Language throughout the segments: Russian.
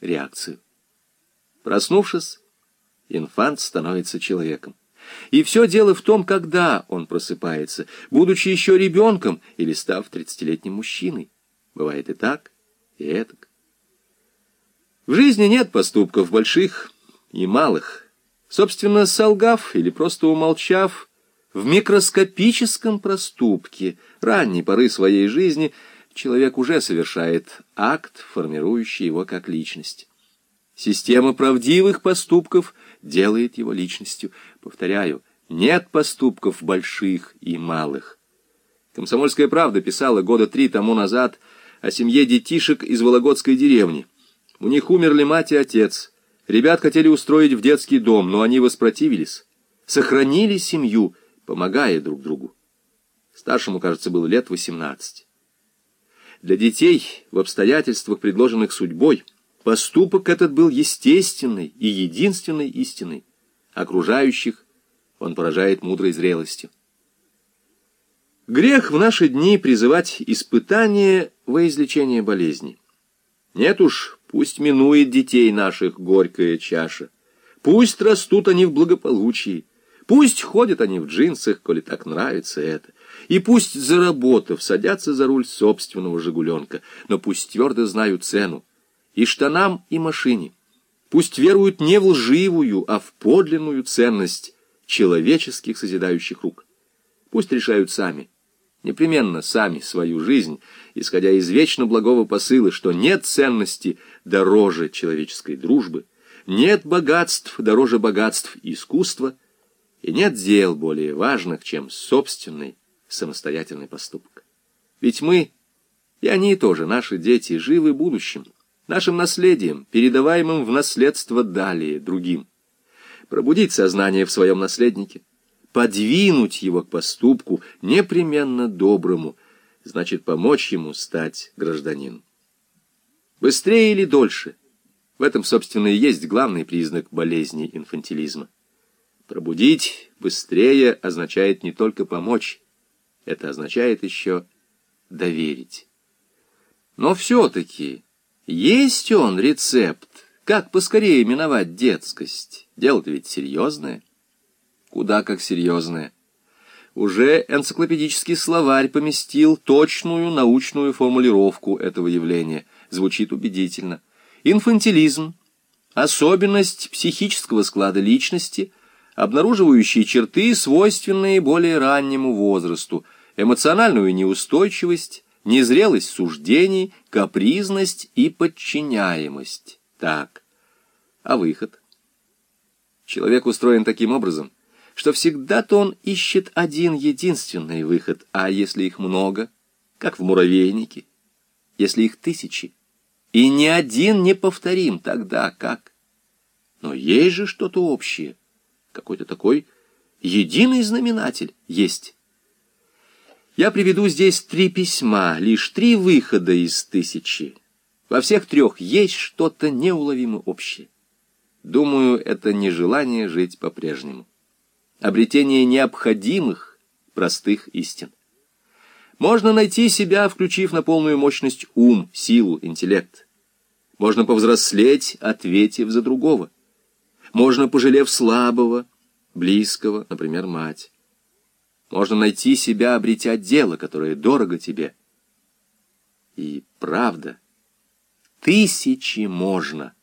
реакцию. Проснувшись, инфант становится человеком. И все дело в том, когда он просыпается, будучи еще ребенком или став тридцатилетним мужчиной. Бывает и так, и этак. В жизни нет поступков больших и малых. Собственно, солгав или просто умолчав, в микроскопическом проступке ранней поры своей жизни человек уже совершает акт, формирующий его как личность. Система правдивых поступков делает его личностью. Повторяю, нет поступков больших и малых. Комсомольская правда писала года три тому назад о семье детишек из Вологодской деревни. У них умерли мать и отец. Ребят хотели устроить в детский дом, но они воспротивились. Сохранили семью, помогая друг другу. Старшему, кажется, было лет восемнадцать. Для детей в обстоятельствах, предложенных судьбой, поступок этот был естественной и единственной истиной. Окружающих он поражает мудрой зрелостью. Грех в наши дни призывать испытание во излечение болезни. Нет уж, Пусть минует детей наших горькая чаша. Пусть растут они в благополучии. Пусть ходят они в джинсах, коли так нравится это. И пусть, заработав, садятся за руль собственного «Жигуленка», но пусть твердо знают цену. И штанам, и машине. Пусть веруют не в лживую, а в подлинную ценность человеческих созидающих рук. Пусть решают сами непременно сами свою жизнь, исходя из вечно благого посыла, что нет ценности дороже человеческой дружбы, нет богатств дороже богатств искусства, и нет дел более важных, чем собственный самостоятельный поступок. Ведь мы, и они тоже, наши дети, живы будущим, нашим наследием, передаваемым в наследство далее другим. Пробудить сознание в своем наследнике, подвинуть его к поступку непременно доброму, значит помочь ему стать гражданином. Быстрее или дольше? В этом, собственно, и есть главный признак болезни инфантилизма. Пробудить быстрее означает не только помочь, это означает еще доверить. Но все-таки есть он рецепт, как поскорее миновать детскость. Дело-то ведь серьезное куда как серьезное. Уже энциклопедический словарь поместил точную научную формулировку этого явления. Звучит убедительно. Инфантилизм – особенность психического склада личности, обнаруживающие черты, свойственные более раннему возрасту, эмоциональную неустойчивость, незрелость суждений, капризность и подчиняемость. Так, а выход? Человек устроен таким образом – что всегда-то он ищет один единственный выход, а если их много, как в муравейнике, если их тысячи, и ни один не повторим, тогда как? Но есть же что-то общее, какой-то такой единый знаменатель есть. Я приведу здесь три письма, лишь три выхода из тысячи. Во всех трех есть что-то неуловимо общее. Думаю, это нежелание жить по-прежнему обретение необходимых, простых истин. Можно найти себя, включив на полную мощность ум, силу, интеллект. Можно повзрослеть, ответив за другого. Можно, пожалев слабого, близкого, например, мать. Можно найти себя, обретя дело, которое дорого тебе. И правда, тысячи можно.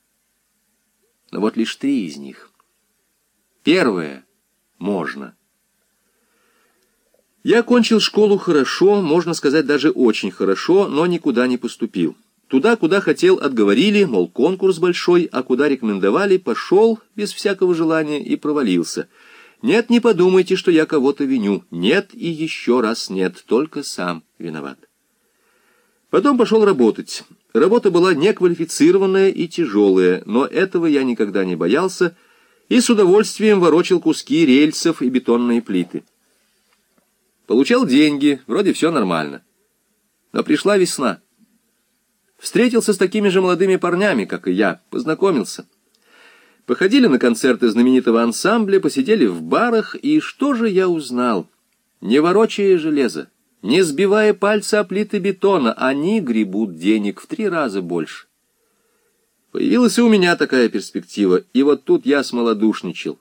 Но вот лишь три из них. Первое — можно. Я окончил школу хорошо, можно сказать, даже очень хорошо, но никуда не поступил. Туда, куда хотел, отговорили, мол, конкурс большой, а куда рекомендовали, пошел без всякого желания и провалился. Нет, не подумайте, что я кого-то виню. Нет и еще раз нет, только сам виноват. Потом пошел работать. Работа была неквалифицированная и тяжелая, но этого я никогда не боялся, и с удовольствием ворочил куски рельсов и бетонные плиты. Получал деньги, вроде все нормально. Но пришла весна. Встретился с такими же молодыми парнями, как и я, познакомился. Походили на концерты знаменитого ансамбля, посидели в барах, и что же я узнал? Не ворочая железо, не сбивая пальца о плиты бетона, они гребут денег в три раза больше. Появилась и у меня такая перспектива, и вот тут я смолодушничал.